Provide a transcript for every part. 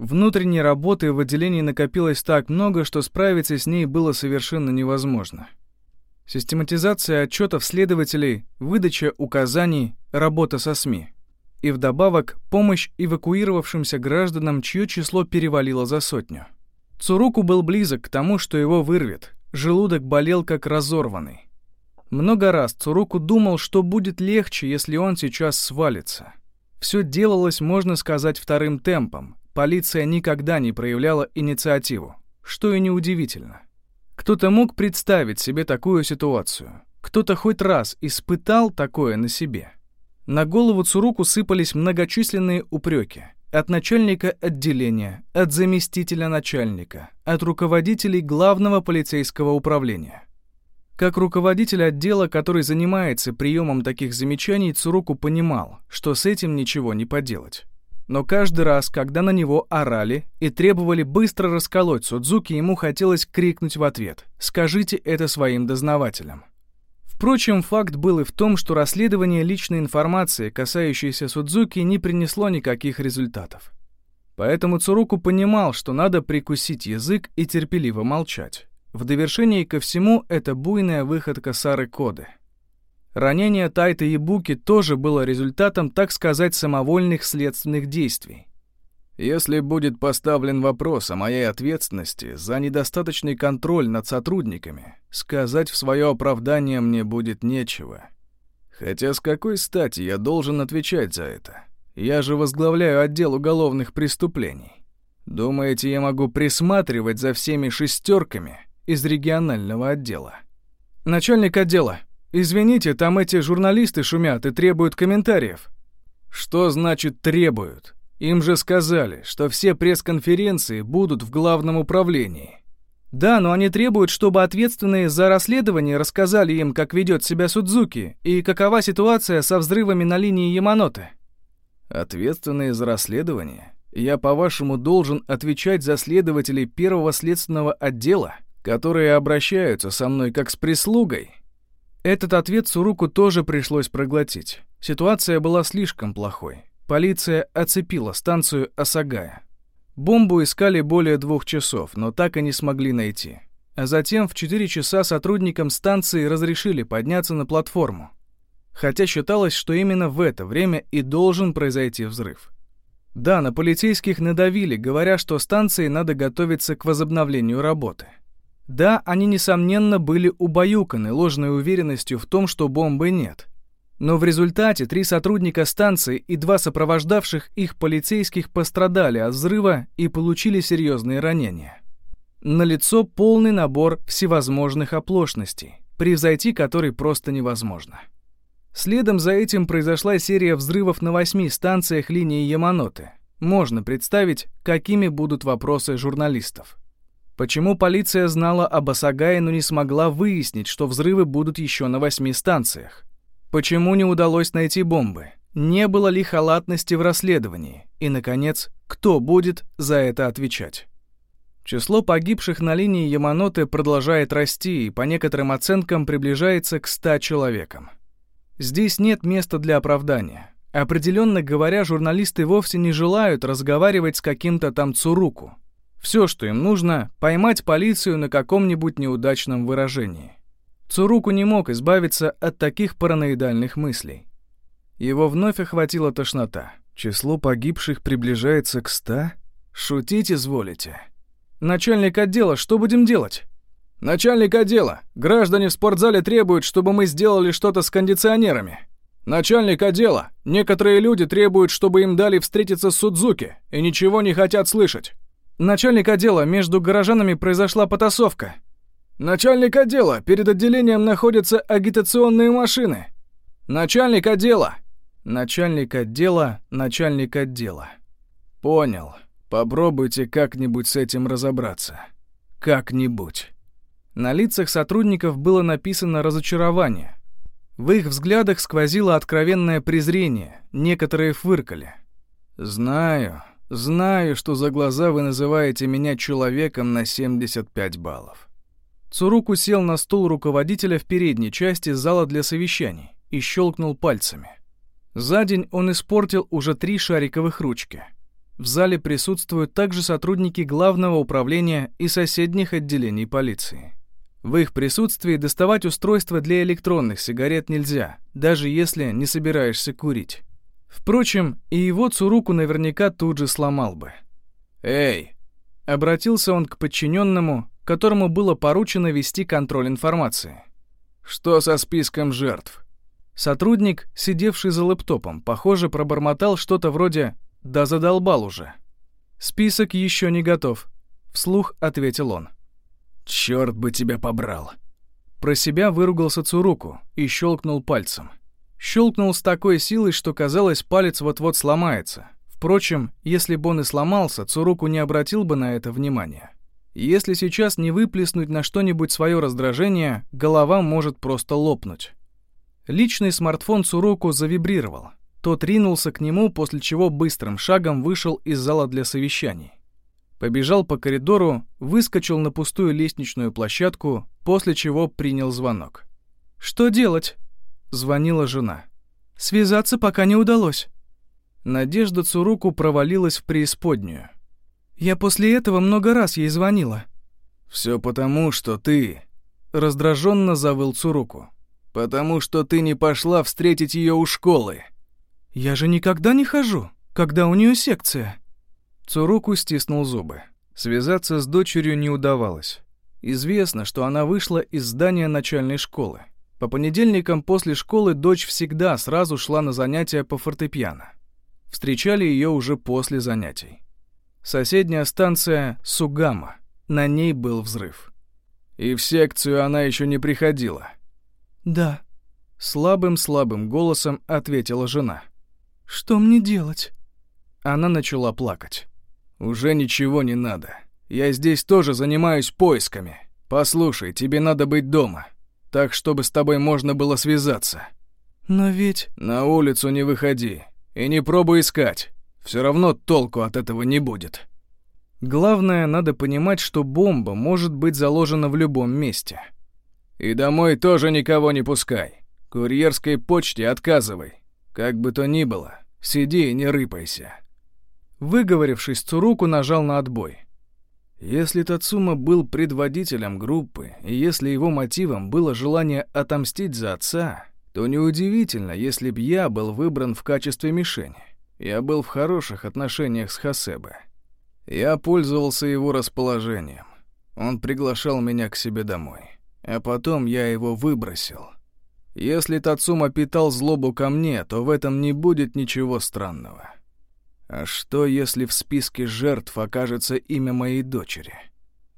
Внутренней работы в отделении накопилось так много, что справиться с ней было совершенно невозможно. Систематизация отчетов следователей, выдача указаний, работа со СМИ. И вдобавок помощь эвакуировавшимся гражданам, чье число перевалило за сотню. Цуруку был близок к тому, что его вырвет. Желудок болел как разорванный. Много раз Цуруку думал, что будет легче, если он сейчас свалится. Все делалось, можно сказать, вторым темпом. Полиция никогда не проявляла инициативу, что и неудивительно. Кто-то мог представить себе такую ситуацию. Кто-то хоть раз испытал такое на себе. На голову Цуруку сыпались многочисленные упреки. От начальника отделения, от заместителя начальника, от руководителей главного полицейского управления. Как руководитель отдела, который занимается приемом таких замечаний, Цуруку понимал, что с этим ничего не поделать. Но каждый раз, когда на него орали и требовали быстро расколоть Судзуки, ему хотелось крикнуть в ответ «Скажите это своим дознавателям». Впрочем, факт был и в том, что расследование личной информации, касающейся Судзуки, не принесло никаких результатов. Поэтому Цуруку понимал, что надо прикусить язык и терпеливо молчать. В довершении ко всему это буйная выходка Сары Коды — Ранение Тайта Ябуки тоже было результатом, так сказать, самовольных следственных действий. Если будет поставлен вопрос о моей ответственности за недостаточный контроль над сотрудниками, сказать в свое оправдание мне будет нечего. Хотя с какой стати я должен отвечать за это? Я же возглавляю отдел уголовных преступлений. Думаете, я могу присматривать за всеми шестерками из регионального отдела? Начальник отдела, «Извините, там эти журналисты шумят и требуют комментариев». «Что значит «требуют»? Им же сказали, что все пресс-конференции будут в главном управлении». «Да, но они требуют, чтобы ответственные за расследование рассказали им, как ведет себя Судзуки и какова ситуация со взрывами на линии Яманоте». «Ответственные за расследование? Я, по-вашему, должен отвечать за следователей первого следственного отдела, которые обращаются со мной как с прислугой?» Этот ответ Суруку тоже пришлось проглотить. Ситуация была слишком плохой. Полиция оцепила станцию Осагая. Бомбу искали более двух часов, но так и не смогли найти. А затем в 4 часа сотрудникам станции разрешили подняться на платформу. Хотя считалось, что именно в это время и должен произойти взрыв. Да, на полицейских надавили, говоря, что станции надо готовиться к возобновлению работы. Да, они, несомненно, были убаюканы ложной уверенностью в том, что бомбы нет. Но в результате три сотрудника станции и два сопровождавших их полицейских пострадали от взрыва и получили серьезные ранения. Налицо полный набор всевозможных оплошностей, превзойти который просто невозможно. Следом за этим произошла серия взрывов на восьми станциях линии Яманоте. Можно представить, какими будут вопросы журналистов. Почему полиция знала об Асагае, но не смогла выяснить, что взрывы будут еще на восьми станциях? Почему не удалось найти бомбы? Не было ли халатности в расследовании? И, наконец, кто будет за это отвечать? Число погибших на линии Яманоте продолжает расти и по некоторым оценкам приближается к 100 человекам. Здесь нет места для оправдания. Определенно говоря, журналисты вовсе не желают разговаривать с каким-то там Цуруку. Все, что им нужно, поймать полицию на каком-нибудь неудачном выражении. Цуруку не мог избавиться от таких параноидальных мыслей. Его вновь охватила тошнота. Число погибших приближается к ста? Шутить изволите? Начальник отдела, что будем делать? Начальник отдела, граждане в спортзале требуют, чтобы мы сделали что-то с кондиционерами. Начальник отдела, некоторые люди требуют, чтобы им дали встретиться с Судзуки и ничего не хотят слышать. Начальник отдела, между горожанами произошла потасовка. Начальник отдела, перед отделением находятся агитационные машины. Начальник отдела. Начальник отдела, начальник отдела. Понял. Попробуйте как-нибудь с этим разобраться. Как-нибудь. На лицах сотрудников было написано разочарование. В их взглядах сквозило откровенное презрение, некоторые фыркали. «Знаю, Знаю, что за глаза вы называете меня человеком на 75 баллов. Цуруку сел на стул руководителя в передней части зала для совещаний и щелкнул пальцами. За день он испортил уже три шариковых ручки. В зале присутствуют также сотрудники главного управления и соседних отделений полиции. В их присутствии доставать устройство для электронных сигарет нельзя, даже если не собираешься курить. Впрочем, и его Цуруку наверняка тут же сломал бы. «Эй!» — обратился он к подчиненному, которому было поручено вести контроль информации. «Что со списком жертв?» Сотрудник, сидевший за лэптопом, похоже, пробормотал что-то вроде «да задолбал уже». «Список еще не готов», — вслух ответил он. «Черт бы тебя побрал!» Про себя выругался Цуруку и щелкнул пальцем. Щелкнул с такой силой, что казалось, палец вот-вот сломается. Впрочем, если бы он и сломался, Цуруку не обратил бы на это внимания. Если сейчас не выплеснуть на что-нибудь свое раздражение, голова может просто лопнуть. Личный смартфон Цуруку завибрировал. Тот ринулся к нему, после чего быстрым шагом вышел из зала для совещаний. Побежал по коридору, выскочил на пустую лестничную площадку, после чего принял звонок. «Что делать?» — звонила жена. «Связаться пока не удалось». Надежда Цуруку провалилась в преисподнюю. Я после этого много раз ей звонила. «Все потому, что ты...» — раздраженно завыл Цуруку. «Потому что ты не пошла встретить ее у школы». «Я же никогда не хожу, когда у нее секция». Цуруку стиснул зубы. Связаться с дочерью не удавалось. Известно, что она вышла из здания начальной школы. По понедельникам после школы дочь всегда сразу шла на занятия по фортепиано. Встречали ее уже после занятий. Соседняя станция Сугама. На ней был взрыв. И в секцию она еще не приходила. «Да», — слабым-слабым голосом ответила жена. «Что мне делать?» Она начала плакать. «Уже ничего не надо. Я здесь тоже занимаюсь поисками. Послушай, тебе надо быть дома. Так, чтобы с тобой можно было связаться». «Но ведь...» «На улицу не выходи. И не пробуй искать. Все равно толку от этого не будет». Главное, надо понимать, что бомба может быть заложена в любом месте. И домой тоже никого не пускай. Курьерской почте отказывай. Как бы то ни было, сиди и не рыпайся. Выговорившись, Цуруку нажал на отбой. Если Тацума был предводителем группы, и если его мотивом было желание отомстить за отца, то неудивительно, если б я был выбран в качестве мишени. Я был в хороших отношениях с Хасебе. Я пользовался его расположением. Он приглашал меня к себе домой. А потом я его выбросил. Если Тацума питал злобу ко мне, то в этом не будет ничего странного. А что, если в списке жертв окажется имя моей дочери?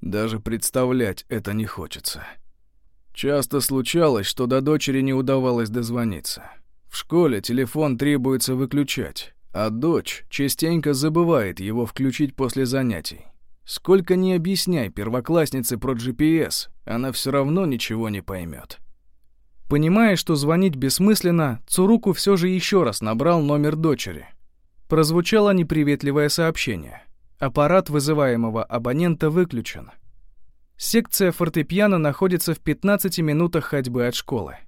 Даже представлять это не хочется. Часто случалось, что до дочери не удавалось дозвониться. В школе телефон требуется выключать, а дочь частенько забывает его включить после занятий. Сколько ни объясняй первокласснице про GPS, она все равно ничего не поймет. Понимая, что звонить бессмысленно, Цуруку все же еще раз набрал номер дочери — Прозвучало неприветливое сообщение. Аппарат вызываемого абонента выключен. Секция фортепиано находится в 15 минутах ходьбы от школы.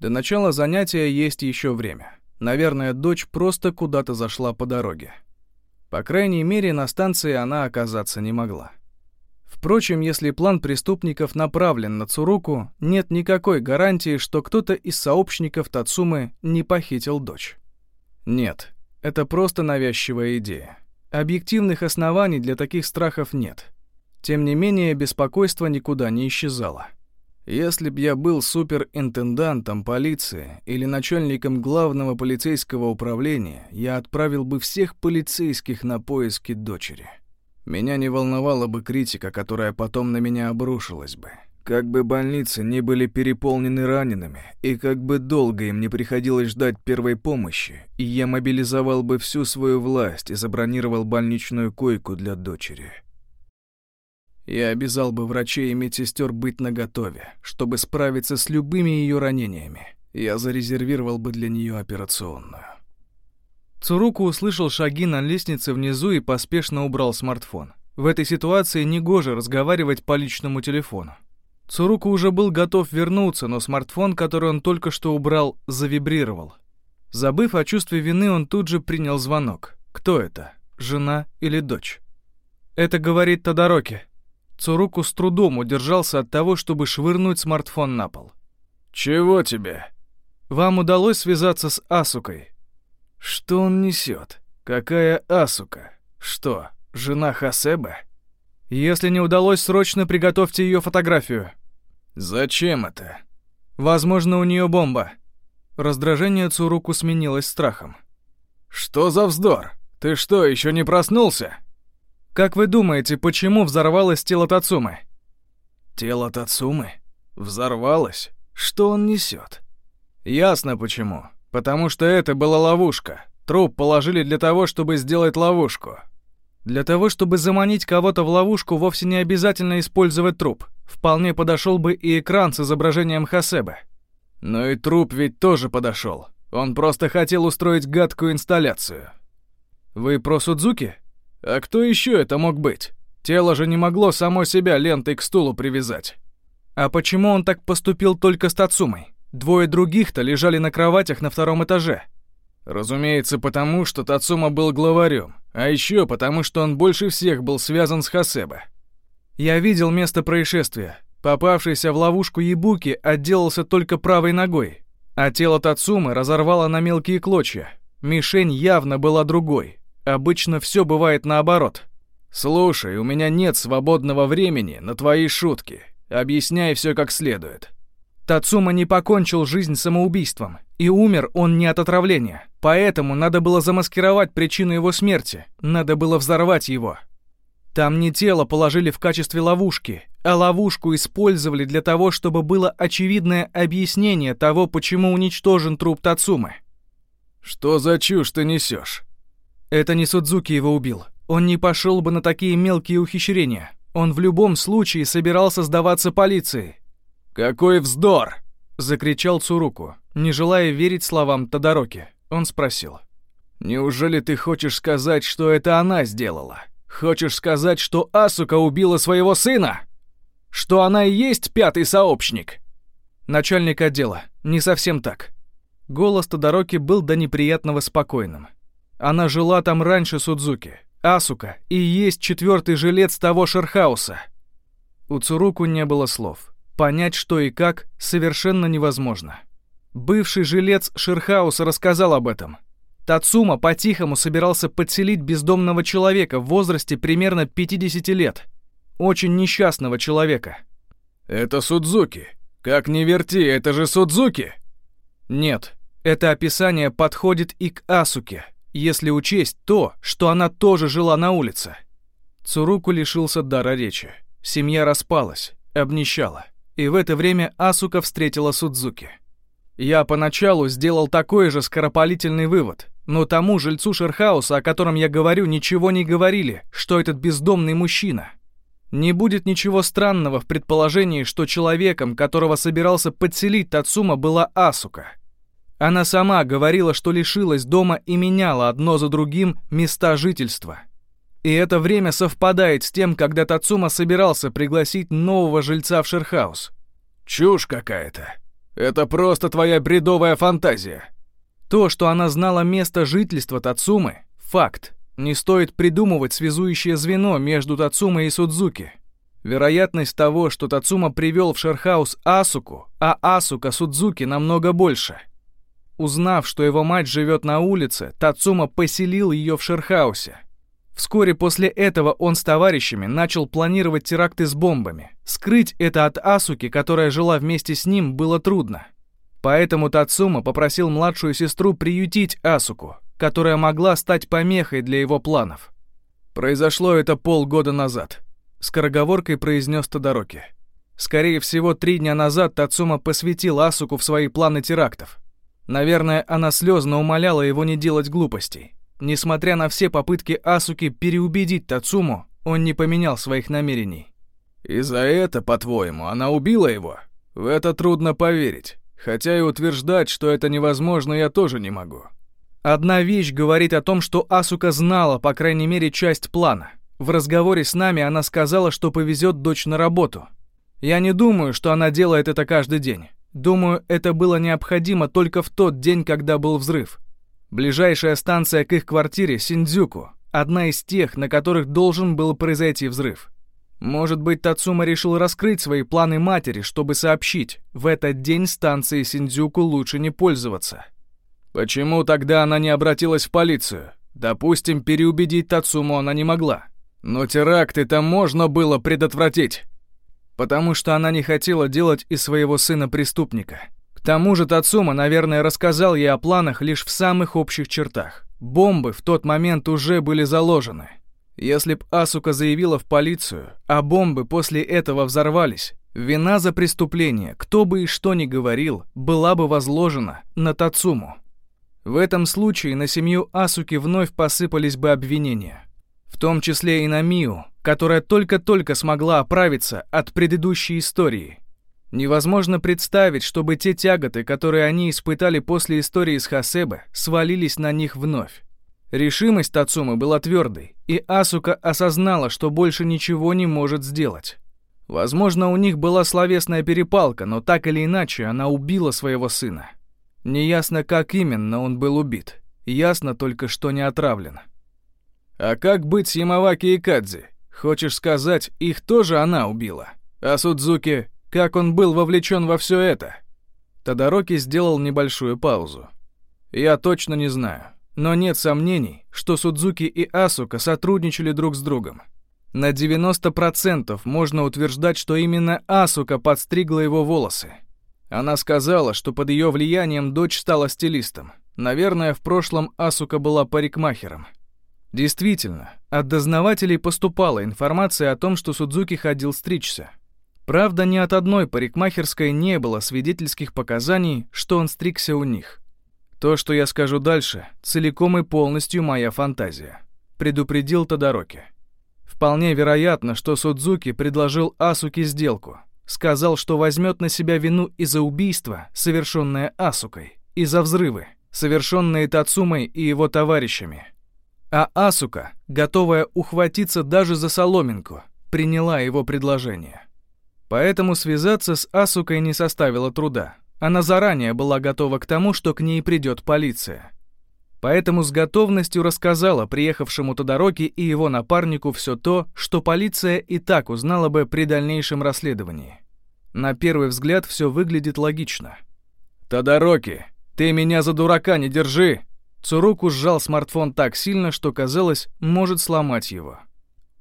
До начала занятия есть еще время. Наверное, дочь просто куда-то зашла по дороге. По крайней мере, на станции она оказаться не могла. Впрочем, если план преступников направлен на Цуруку, нет никакой гарантии, что кто-то из сообщников Тацумы не похитил дочь. Нет, это просто навязчивая идея. Объективных оснований для таких страхов нет. Тем не менее, беспокойство никуда не исчезало. Если б я был суперинтендантом полиции или начальником главного полицейского управления, я отправил бы всех полицейских на поиски дочери. Меня не волновала бы критика, которая потом на меня обрушилась бы. Как бы больницы не были переполнены ранеными, и как бы долго им не приходилось ждать первой помощи, я мобилизовал бы всю свою власть и забронировал больничную койку для дочери. Я обязал бы врачей и медсестер быть наготове, чтобы справиться с любыми ее ранениями. Я зарезервировал бы для нее операционную. Цуруку услышал шаги на лестнице внизу и поспешно убрал смартфон. В этой ситуации негоже разговаривать по личному телефону. Цуруку уже был готов вернуться, но смартфон, который он только что убрал, завибрировал. Забыв о чувстве вины, он тут же принял звонок. Кто это? жена или дочь. Это говорит Тодороки. Цуруку с трудом удержался от того, чтобы швырнуть смартфон на пол. «Чего тебе?» «Вам удалось связаться с Асукой?» «Что он несет? Какая Асука? Что, жена Хасебе?» «Если не удалось, срочно приготовьте ее фотографию». «Зачем это?» «Возможно, у нее бомба». Раздражение Цуруку сменилось страхом. «Что за вздор? Ты что, еще не проснулся?» «Как вы думаете, почему взорвалось тело Тацумы?» «Тело Тацумы? Взорвалось? Что он несет?» «Ясно почему. Потому что это была ловушка. Труп положили для того, чтобы сделать ловушку. Для того, чтобы заманить кого-то в ловушку, вовсе не обязательно использовать труп. Вполне подошел бы и экран с изображением Хасебы. Но и труп ведь тоже подошел. Он просто хотел устроить гадкую инсталляцию. Вы про Судзуки? А кто еще это мог быть? Тело же не могло само себя лентой к стулу привязать. А почему он так поступил только с Тацумой? Двое других-то лежали на кроватях на втором этаже. Разумеется, потому что Тацума был главарем, а еще потому что он больше всех был связан с Хасебе. Я видел место происшествия. Попавшийся в ловушку Ебуки отделался только правой ногой, а тело Тацумы разорвало на мелкие клочья. Мишень явно была другой. Обычно все бывает наоборот. «Слушай, у меня нет свободного времени на твои шутки. Объясняй все как следует». Тацума не покончил жизнь самоубийством, и умер он не от отравления. Поэтому надо было замаскировать причину его смерти, надо было взорвать его. Там не тело положили в качестве ловушки, а ловушку использовали для того, чтобы было очевидное объяснение того, почему уничтожен труп Тацумы. «Что за чушь ты несешь? Это не Судзуки его убил. Он не пошел бы на такие мелкие ухищрения. Он в любом случае собирался сдаваться полиции. «Какой вздор!» — закричал Цуруку, не желая верить словам Тодороки. Он спросил. «Неужели ты хочешь сказать, что это она сделала? Хочешь сказать, что Асука убила своего сына? Что она и есть пятый сообщник?» Начальник отдела. Не совсем так. Голос Тодороки был до неприятного спокойным. Она жила там раньше Судзуки. Асука и есть четвертый жилец того Шерхауса. У Цуруку не было слов. Понять, что и как, совершенно невозможно. Бывший жилец Шерхауса рассказал об этом. Тацума по-тихому собирался подселить бездомного человека в возрасте примерно 50 лет. Очень несчастного человека. «Это Судзуки. Как не верти, это же Судзуки!» «Нет, это описание подходит и к Асуке если учесть то, что она тоже жила на улице. Цуруку лишился дара речи. Семья распалась, обнищала. И в это время Асука встретила Судзуки. Я поначалу сделал такой же скоропалительный вывод, но тому жильцу Шерхауса, о котором я говорю, ничего не говорили, что этот бездомный мужчина. Не будет ничего странного в предположении, что человеком, которого собирался подселить Тацума, была Асука — она сама говорила, что лишилась дома и меняла одно за другим места жительства. И это время совпадает с тем, когда Тацума собирался пригласить нового жильца в Шерхаус. Чушь какая-то. Это просто твоя бредовая фантазия. То, что она знала место жительства Тацумы, факт. Не стоит придумывать связующее звено между Тацумой и Судзуки. Вероятность того, что Тацума привел в Шерхаус Асуку, а Асука Судзуки намного больше — Узнав, что его мать живет на улице, Тацума поселил ее в Шерхаусе. Вскоре после этого он с товарищами начал планировать теракты с бомбами. Скрыть это от Асуки, которая жила вместе с ним, было трудно. Поэтому Тацума попросил младшую сестру приютить Асуку, которая могла стать помехой для его планов. Произошло это полгода назад. Скороговоркой произнес Тодороки. Скорее всего, три дня назад Тацума посвятил Асуку в свои планы терактов. Наверное, она слезно умоляла его не делать глупостей. Несмотря на все попытки Асуки переубедить Тацуму, он не поменял своих намерений. «И за это, по-твоему, она убила его? В это трудно поверить. Хотя и утверждать, что это невозможно, я тоже не могу». Одна вещь говорит о том, что Асука знала, по крайней мере, часть плана. В разговоре с нами она сказала, что повезет дочь на работу. Я не думаю, что она делает это каждый день. Думаю, это было необходимо только в тот день, когда был взрыв. Ближайшая станция к их квартире — Синдзюку, одна из тех, на которых должен был произойти взрыв. Может быть, Тацума решил раскрыть свои планы матери, чтобы сообщить, в этот день станции Синдзюку лучше не пользоваться. Почему тогда она не обратилась в полицию? Допустим, переубедить Тацуму она не могла. Но теракты-то можно было предотвратить. Потому что она не хотела делать из своего сына преступника. Тому же Тацума, наверное, рассказал ей о планах лишь в самых общих чертах. Бомбы в тот момент уже были заложены. Если б Асука заявила в полицию, а бомбы после этого взорвались, вина за преступление, кто бы и что ни говорил, была бы возложена на Тацуму. В этом случае на семью Асуки вновь посыпались бы обвинения. В том числе и на Мию, которая только-только смогла оправиться от предыдущей истории. Невозможно представить, чтобы те тяготы, которые они испытали после истории с Хасебе, свалились на них вновь. Решимость Тацумы была твердой, и Асука осознала, что больше ничего не может сделать. Возможно, у них была словесная перепалка, но так или иначе она убила своего сына. Неясно, как именно он был убит. Ясно только, что не отравлен. «А как быть с Ямаваки и Кадзи? Хочешь сказать, их тоже она убила? А Судзуки, как он был вовлечен во все это?» Тодороки сделал небольшую паузу. «Я точно не знаю. Но нет сомнений, что Судзуки и Асука сотрудничали друг с другом. На 90% можно утверждать, что именно Асука подстригла его волосы. Она сказала, что под ее влиянием дочь стала стилистом. Наверное, в прошлом Асука была парикмахером. Действительно, от дознавателей поступала информация о том, что Судзуки ходил стричься. Правда, ни от одной парикмахерской не было свидетельских показаний, что он стригся у них. То, что я скажу дальше, целиком и полностью моя фантазия, предупредил Тодороки. Вполне вероятно, что Судзуки предложил Асуке сделку. Сказал, что возьмет на себя вину из-за убийства, совершенное Асукой, и за взрывы, совершенные Тацумой и его товарищами. А Асука, готовая ухватиться даже за соломинку, приняла его предложение. Поэтому связаться с Асукой не составило труда. Она заранее была готова к тому, что к ней придет полиция. Поэтому с готовностью рассказала приехавшему Тодороки и его напарнику все то, что полиция и так узнала бы при дальнейшем расследовании. На первый взгляд все выглядит логично. «Тодороки, ты меня за дурака не держи!» Цуруку сжал смартфон так сильно, что казалось, может сломать его.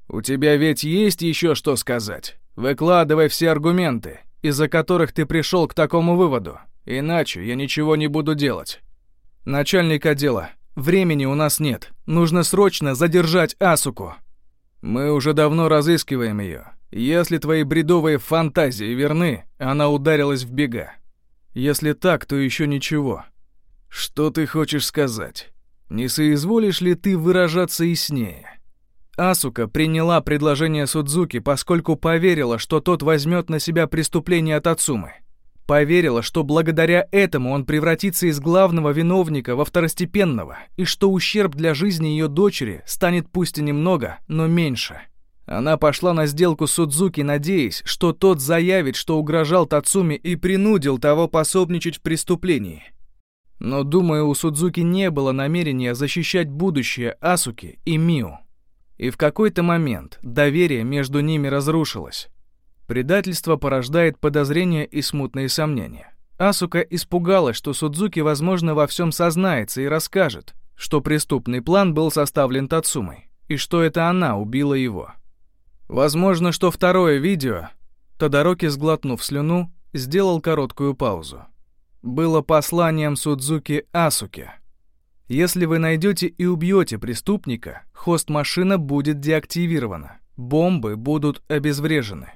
«У тебя ведь есть еще что сказать? Выкладывай все аргументы из-за которых ты пришел к такому выводу. Иначе я ничего не буду делать. Начальник отдела, времени у нас нет. Нужно срочно задержать Асуку. Мы уже давно разыскиваем ее. Если твои бредовые фантазии верны, она ударилась в бега. Если так, то еще ничего. Что ты хочешь сказать? Не соизволишь ли ты выражаться яснее? Асука приняла предложение Судзуки, поскольку поверила, что тот возьмет на себя преступление от Ацумы. Поверила, что благодаря этому он превратится из главного виновника во второстепенного, и что ущерб для жизни ее дочери станет пусть и немного, но меньше. Она пошла на сделку с Судзуки, надеясь, что тот заявит, что угрожал Тацуми и принудил того пособничать в преступлении. Но, думаю, у Судзуки не было намерения защищать будущее Асуки и Миу. И в какой-то момент доверие между ними разрушилось. Предательство порождает подозрения и смутные сомнения. Асука испугалась, что Судзуки, возможно, во всем сознается и расскажет, что преступный план был составлен Тацумой, и что это она убила его. Возможно, что второе видео, Тодороки, сглотнув слюну, сделал короткую паузу. Было посланием Судзуки Асуке. Если вы найдете и убьете преступника, хост-машина будет деактивирована, бомбы будут обезврежены.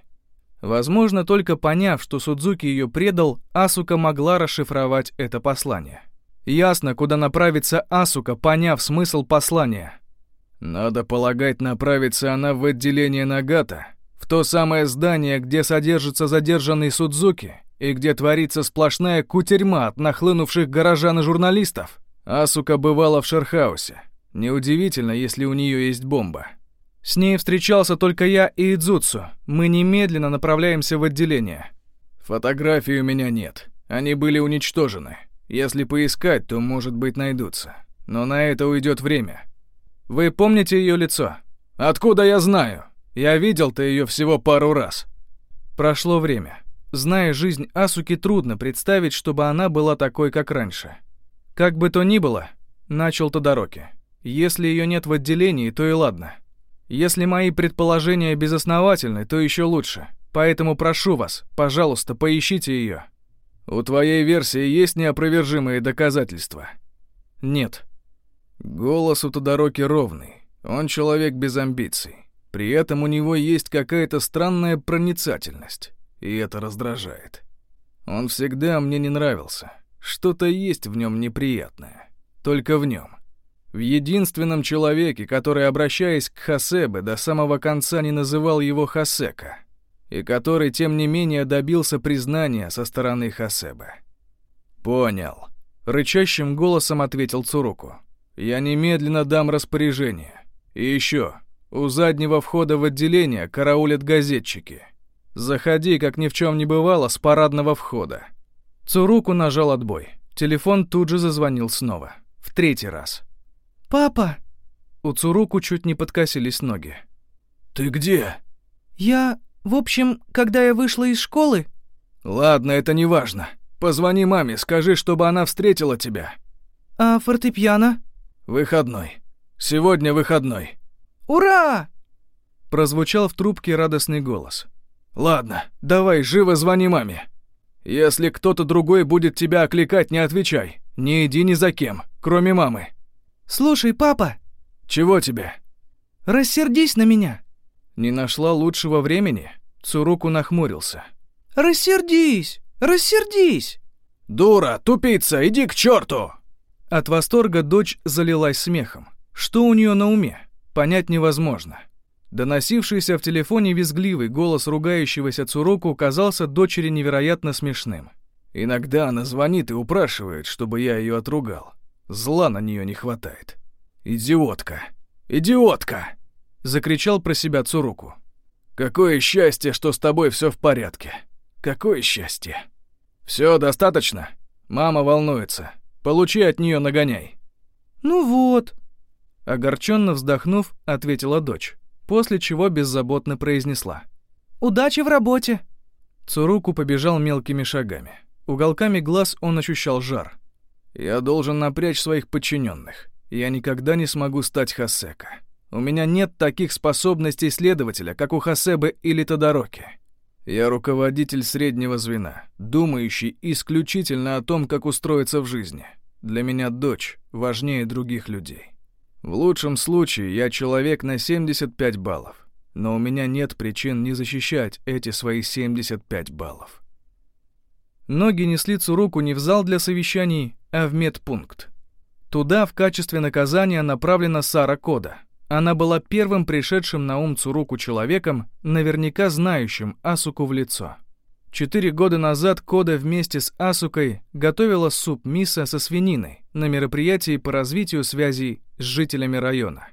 Возможно, только поняв, что Судзуки ее предал, Асука могла расшифровать это послание. Ясно, куда направится Асука, поняв смысл послания. Надо полагать, направится она в отделение Нагата, в то самое здание, где содержится задержанный Судзуки и где творится сплошная кутерьма от нахлынувших горожан и журналистов. Асука бывала в Шерхаусе. Неудивительно, если у нее есть бомба. С ней встречался только я и Идзуцу. Мы немедленно направляемся в отделение. Фотографий у меня нет. Они были уничтожены. Если поискать, то, может быть, найдутся. Но на это уйдет время. Вы помните ее лицо? Откуда я знаю? Я видел-то ее всего пару раз. Прошло время. Зная жизнь Асуки, трудно представить, чтобы она была такой, как раньше. Как бы то ни было, начал Тодороки. Если ее нет в отделении, то и ладно. Если мои предположения безосновательны, то еще лучше. Поэтому прошу вас, пожалуйста, поищите ее. У твоей версии есть неопровержимые доказательства? Нет. Голос у Тодороки ровный. Он человек без амбиций. При этом у него есть какая-то странная проницательность, и это раздражает. Он всегда мне не нравился. Что-то есть в нем неприятное. Только в нем. В единственном человеке, который, обращаясь к Хасебе, до самого конца не называл его Хасека, и который, тем не менее, добился признания со стороны Хасебе. «Понял», — рычащим голосом ответил Цуруку. «Я немедленно дам распоряжение. И еще, у заднего входа в отделение караулят газетчики. Заходи, как ни в чем не бывало, с парадного входа». Цуруку нажал отбой. Телефон тут же зазвонил снова. В третий раз. «Папа!» У Цуруку чуть не подкосились ноги. «Ты где?» «Я... В общем, когда я вышла из школы...» «Ладно, это не важно. Позвони маме, скажи, чтобы она встретила тебя». «А фортепиано?» «Выходной. Сегодня выходной». «Ура!» Прозвучал в трубке радостный голос. «Ладно, давай, живо звони маме. Если кто-то другой будет тебя окликать, не отвечай. Не иди ни за кем, кроме мамы». «Слушай, папа!» «Чего тебе?» «Рассердись на меня!» Не нашла лучшего времени? Цуруку нахмурился. «Рассердись! Рассердись!» «Дура! Тупица! Иди к черту!» От восторга дочь залилась смехом. Что у нее на уме? Понять невозможно. Доносившийся в телефоне визгливый голос ругающегося Цуруку казался дочери невероятно смешным. Иногда она звонит и упрашивает, чтобы я ее отругал. Зла на нее не хватает. Идиотка! Идиотка! Закричал про себя Цуруку. Какое счастье, что с тобой все в порядке. Какое счастье. Все достаточно? Мама волнуется. Получи от нее нагоняй. Ну вот. Огорченно вздохнув, ответила дочь, после чего беззаботно произнесла. Удачи в работе. Цуруку побежал мелкими шагами. Уголками глаз он ощущал жар. Я должен напрячь своих подчиненных. Я никогда не смогу стать Хасека. У меня нет таких способностей следователя, как у Хасебы или Тодороки. Я руководитель среднего звена, думающий исключительно о том, как устроиться в жизни. Для меня дочь важнее других людей. В лучшем случае я человек на 75 баллов, но у меня нет причин не защищать эти свои 75 баллов. Ноги несли Цуруку не в зал для совещаний, а в медпункт. Туда в качестве наказания направлена Сара Кода. Она была первым пришедшим на ум Цуруку человеком, наверняка знающим Асуку в лицо. Четыре года назад Кода вместе с Асукой готовила суп миса со свининой на мероприятии по развитию связей с жителями района.